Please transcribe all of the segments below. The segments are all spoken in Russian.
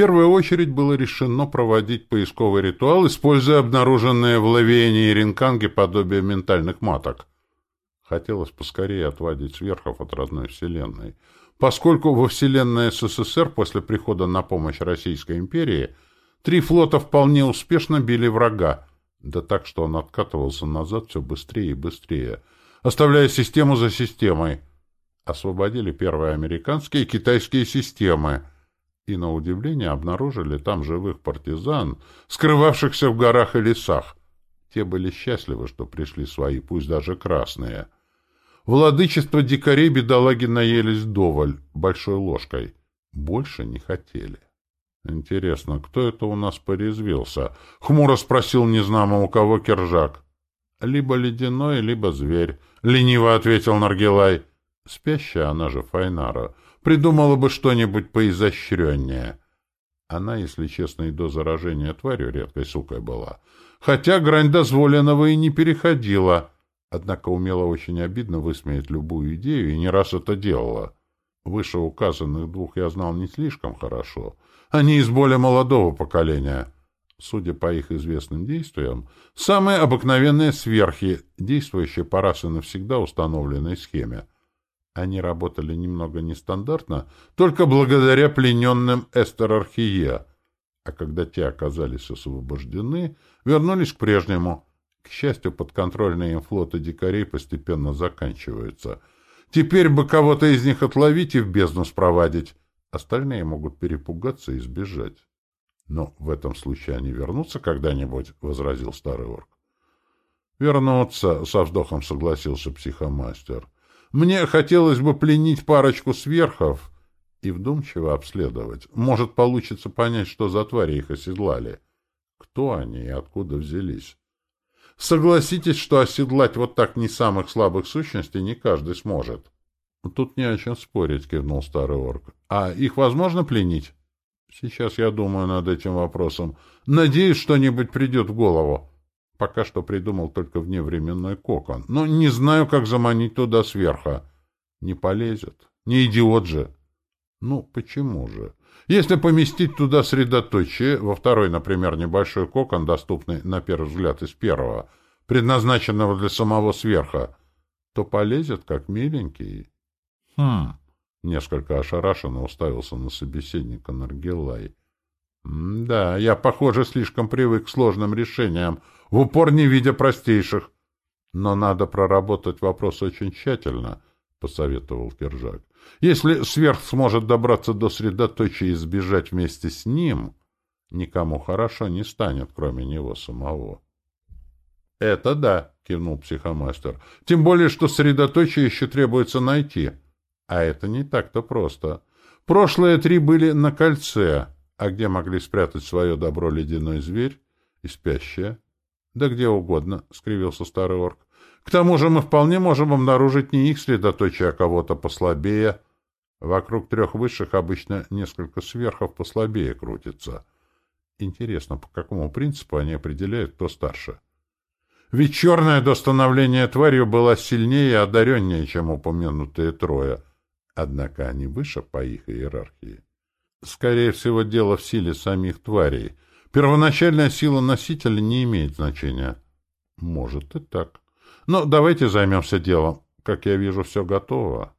первую очередь было решено проводить поисковый ритуал, используя обнаруженные в Лавиене и Ринканге подобие ментальных маток. Хотелось поскорее отводить сверхов от родной вселенной. Поскольку во вселенной СССР после прихода на помощь Российской империи три флота вполне успешно били врага, да так, что он откатывался назад все быстрее и быстрее, оставляя систему за системой. Освободили первые американские и китайские системы, и, на удивление, обнаружили там живых партизан, скрывавшихся в горах и лесах. Те были счастливы, что пришли свои, пусть даже красные — Владычество дикарей бедолаги наелись доволь, большой ложкой. Больше не хотели. Интересно, кто это у нас порезвился? Хмуро спросил незнамо у кого кержак. Либо ледяной, либо зверь. Лениво ответил Наргилай. Спящая, она же Файнара, придумала бы что-нибудь поизощреннее. Она, если честно, и до заражения тварью редкой сукой была. Хотя грань дозволенного и не переходила — Однако умела очень обидно высмеять любую идею и не раз это делала. Выше указанных двух я знал не слишком хорошо. Они из более молодого поколения. Судя по их известным действиям, самые обыкновенные сверхи, действующие по раз и навсегда установленной схеме. Они работали немного нестандартно, только благодаря плененным Эстерархие, а когда те оказались освобождены, вернулись к прежнему — к счастью, подконтрольные им флоты дикарей постепенно заканчиваются. Теперь бы кого-то из них отловить и в бездну спровадить. Остальные могут перепугаться и сбежать. Но в этом случае они вернутся когда-нибудь, — возразил старый орк. Вернуться, — со вздохом согласился психомастер. Мне хотелось бы пленить парочку сверхов и вдумчиво обследовать. Может, получится понять, что за твари их оседлали. Кто они и откуда взялись. Согласитесь, что оседлать вот так не самых слабых сущностей не каждый сможет. — Тут не о чем спорить, — кивнул старый орк. — А их возможно пленить? — Сейчас я думаю над этим вопросом. Надеюсь, что-нибудь придет в голову. Пока что придумал только вневременной кокон. Но не знаю, как заманить туда сверху. Не полезет. Не идиот же. Ну, почему же? Если поместить туда средоточие, во второй, например, небольшой кокон, доступный, на первый взгляд, из первого, предназначенного для самого сверха, то полезет, как миленький. Хм, несколько ошарашенно уставился на собеседника Наргилай. Да, я, похоже, слишком привык к сложным решениям, в упор не видя простейших. Но надо проработать вопрос очень тщательно, — посоветовал Киржак. Если сверх сможет добраться до средоточия и сбежать вместе с ним, никому хорошо не станет, кроме него самого. — Это да, — кивнул психомастер. — Тем более, что средоточие еще требуется найти. А это не так-то просто. Прошлые три были на кольце, а где могли спрятать свое добро ледяной зверь и спящая? — Да где угодно, — скривился старый орк. К тому же мы вполне можем обнаружить не их средоточие, а кого-то послабее. Вокруг трех высших обычно несколько сверхов послабее крутится. Интересно, по какому принципу они определяют, кто старше? Ведь черное до становления тварью была сильнее и одареннее, чем упомянутые трое. Однако они выше по их иерархии. Скорее всего, дело в силе самих тварей. Первоначальная сила носителя не имеет значения. Может и так. Но давайте займемся делом. Как я вижу, все готово.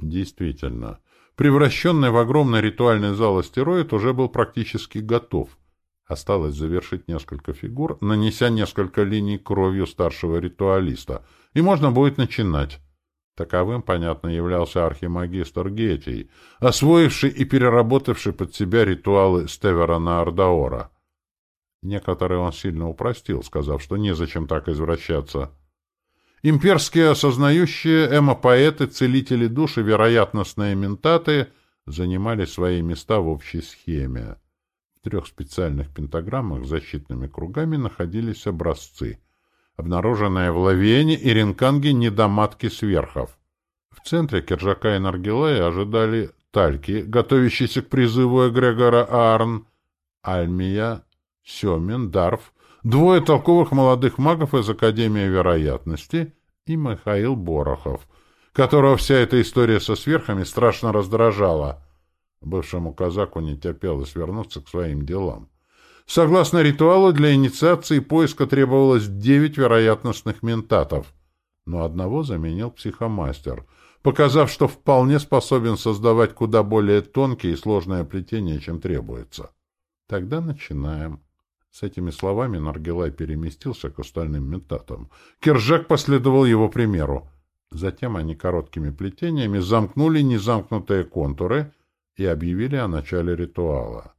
Действительно. Превращенный в огромный ритуальный зал астероид уже был практически готов. Осталось завершить несколько фигур, нанеся несколько линий кровью старшего ритуалиста, и можно будет начинать. Таковым, понятно, являлся архимагистр Гетий, освоивший и переработавший под себя ритуалы Стеверона Ардаора. Некоторые он сильно упростил, сказав, что незачем так извращаться. Имперские осознающие эмо-поэты, целители души, вероятностные ментаты занимали свои места в общей схеме. В трех специальных пентаграммах защитными кругами находились образцы, обнаруженные в Лавене и Ренканге недоматки сверхов. В центре Кержака и Наргилая ожидали Тальки, готовящиеся к призыву эгрегора Арн, Альмия, Семин, Дарф, двое толковых молодых магов из Академии вероятности и Михаил Борохов, которого вся эта история со сверхами страшно раздражала. Бывшему казаку не терпелось вернуться к своим делам. Согласно ритуалу, для инициации поиска требовалось девять вероятностных ментатов, но одного заменил психомастер, показав, что вполне способен создавать куда более тонкие и сложные плетения, чем требуется. Тогда начинаем. С этими словами Наргилай переместился к остальным ментатам. Киржак последовал его примеру. Затем они короткими плетениями замкнули незамкнутые контуры и объявили о начале ритуала.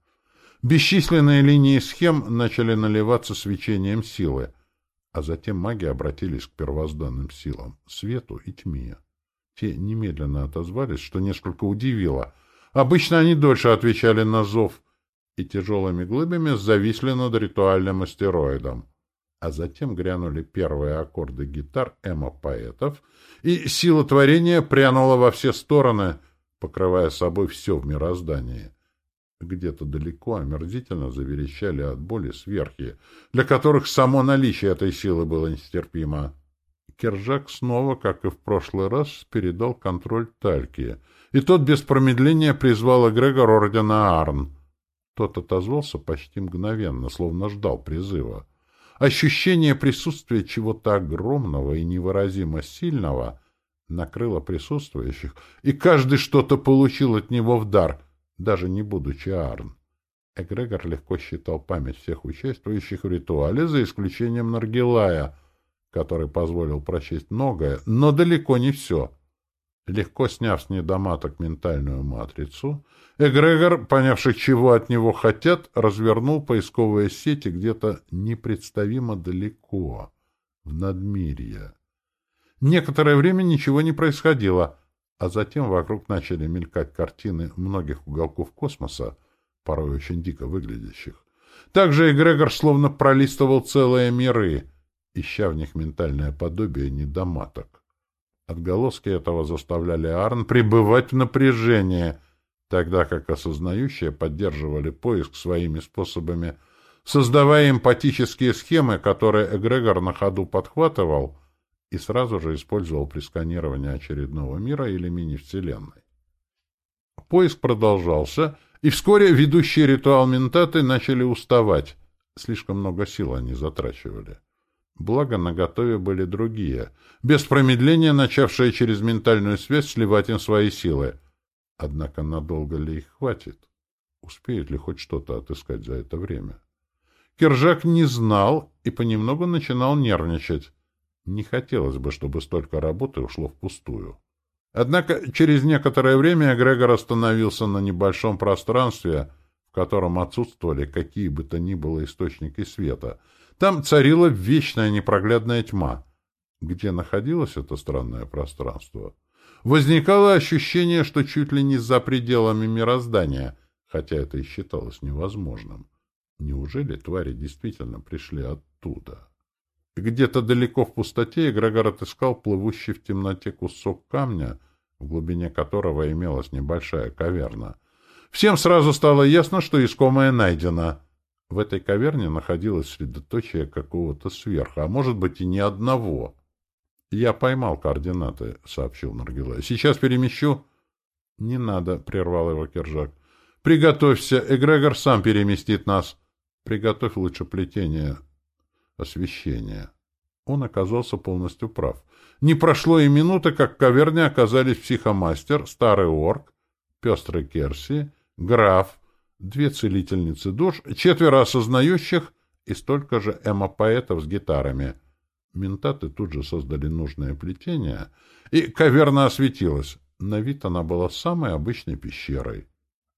Бесчисленные линии схем начали наливаться свечением силы, а затем маги обратились к первозданным силам — свету и тьме. Те немедленно отозвались, что несколько удивило. Обычно они дольше отвечали на зов и тяжелыми глыбами зависли над ритуальным астероидом. А затем грянули первые аккорды гитар эмо-поэтов, и сила творения прянула во все стороны, покрывая собой все в мироздании. Где-то далеко омерзительно заверещали от боли сверхи, для которых само наличие этой силы было нестерпимо. Кержак снова, как и в прошлый раз, передал контроль Тальке, и тот без промедления призвал эгрегор ордена Арн. Тот отозвался почти мгновенно, словно ждал призыва. Ощущение присутствия чего-то огромного и невыразимо сильного накрыло присутствующих, и каждый что-то получил от него в дар — даже не будучи Арн. Эгрегор легко считал память всех участвующих в ритуале, за исключением Наргилая, который позволил прочесть многое, но далеко не все. Легко сняв с недоматок ментальную матрицу, Эгрегор, понявший, чего от него хотят, развернул поисковые сети где-то непредставимо далеко, в надмирье. Некоторое время ничего не происходило — а затем вокруг начали мелькать картины многих уголков космоса, порой очень дико выглядящих. Также Эгрегор словно пролистывал целые миры, ища в них ментальное подобие недоматок. Отголоски этого заставляли Арн пребывать в напряжении, тогда как осознающие поддерживали поиск своими способами, создавая эмпатические схемы, которые Эгрегор на ходу подхватывал — и сразу же использовал при сканировании очередного мира или мини-вселенной. Поиск продолжался, и вскоре ведущие ритуал ментаты начали уставать. Слишком много сил они затрачивали. Благо, на готове были другие, без промедления начавшие через ментальную связь сливать им свои силы. Однако надолго ли их хватит? Успеют ли хоть что-то отыскать за это время? Кержак не знал и понемногу начинал нервничать. Не хотелось бы, чтобы столько работы ушло впустую. Однако через некоторое время Грегор остановился на небольшом пространстве, в котором отсутствовали какие бы то ни было источники света. Там царила вечная непроглядная тьма. Где находилось это странное пространство? Возникало ощущение, что чуть ли не за пределами мироздания, хотя это и считалось невозможным. Неужели твари действительно пришли оттуда? Где-то далеко в пустоте Эгрегор отыскал плывущий в темноте кусок камня, в глубине которого имелась небольшая каверна. Всем сразу стало ясно, что искомое найдено. В этой каверне находилось средоточие какого-то сверха, а может быть и не одного. «Я поймал координаты», — сообщил Наргилай. «Сейчас перемещу». «Не надо», — прервал его Кержак. «Приготовься, Эгрегор сам переместит нас. Приготовь лучше плетение освещения. Он оказался полностью прав. Не прошло и минуты, как в каверне оказались психомастер, старый орк, пестрый Керси, граф, две целительницы душ, четверо осознающих и столько же эмо-поэтов с гитарами. Ментаты тут же создали нужное плетение, и каверна осветилась. На вид она была самой обычной пещерой.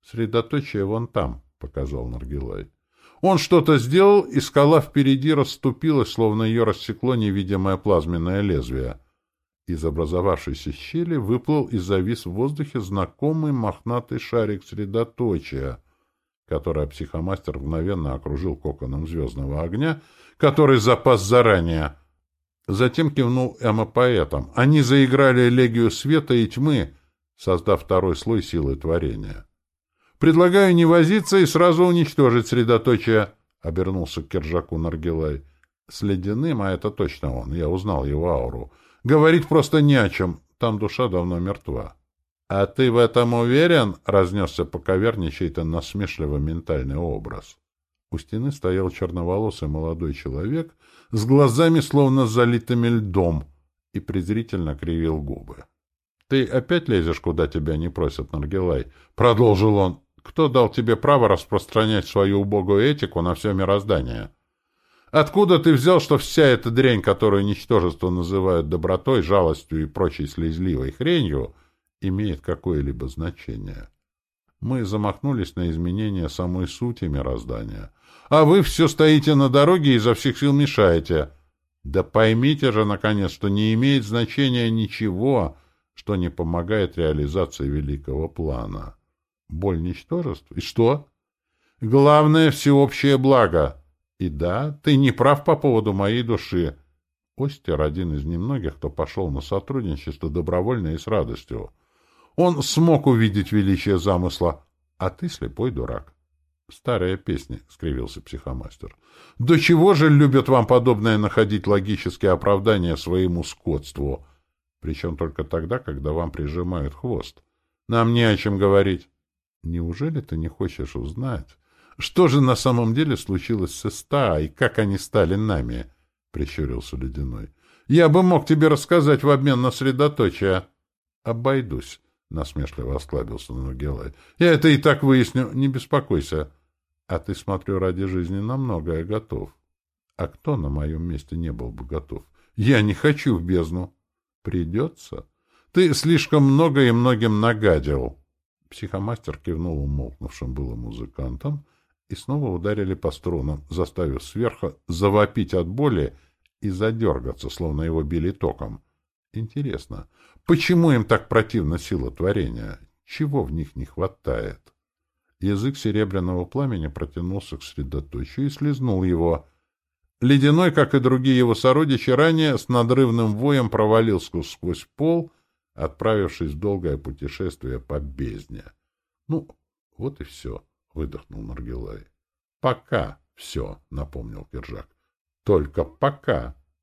«Средоточие вон там», — показал Наргилай. Он что-то сделал, и скала впереди расступилась, словно ее рассекло невидимое плазменное лезвие. Из образовавшейся щели выплыл и завис в воздухе знакомый мохнатый шарик средоточия, который психомастер мгновенно окружил коконом звездного огня, который запас заранее. Затем кивнул эмо-поэтам. Они заиграли элегию света и тьмы, создав второй слой силы творения. Предлагаю не возиться и сразу уничтожить средоточие, — обернулся к Кержаку Наргилай. С ледяным, а это точно он, я узнал его ауру. Говорить просто не о чем, там душа давно мертва. — А ты в этом уверен? — разнесся по каверне чей-то насмешливо ментальный образ. У стены стоял черноволосый молодой человек с глазами, словно залитыми льдом, и презрительно кривил губы. — Ты опять лезешь, куда тебя не просят, Наргилай? — продолжил он. — Кто дал тебе право распространять свою убогую этику на все мироздание? Откуда ты взял, что вся эта дрянь, которую ничтожество называют добротой, жалостью и прочей слезливой хренью, имеет какое-либо значение? Мы замахнулись на изменение самой сути мироздания. А вы все стоите на дороге и изо всех сил мешаете. Да поймите же, наконец, что не имеет значения ничего, что не помогает реализации великого плана. Боль ничтожеств? И что? Главное — всеобщее благо. И да, ты не прав по поводу моей души. Остер — один из немногих, кто пошел на сотрудничество добровольно и с радостью. Он смог увидеть величие замысла, а ты слепой дурак. Старая песня, — скривился психомастер. — До чего же любят вам подобное находить логические оправдания своему скотству? Причем только тогда, когда вам прижимают хвост. Нам не о чем говорить. Неужели ты не хочешь узнать, что же на самом деле случилось с СТА и как они стали нами? — прищурился Ледяной. — Я бы мог тебе рассказать в обмен на средоточие. — Обойдусь, — насмешливо осклабился Нургелай. — Я это и так выясню, не беспокойся. А ты, смотрю, ради жизни на многое готов. А кто на моем месте не был бы готов? Я не хочу в бездну. Придется. Ты слишком много и многим нагадил. Психомастер кивнул умолкнувшим было музыкантам и снова ударили по струнам, заставив сверху завопить от боли и задергаться, словно его били током. Интересно, почему им так противна сила творения? Чего в них не хватает? Язык серебряного пламени протянулся к средоточию и слезнул его. Ледяной, как и другие его сородичи, ранее с надрывным воем провалился сквозь пол, отправившись в долгое путешествие по бездне. Ну, вот и все, — выдохнул Наргилай. — Пока все, — напомнил Киржак. — Только пока.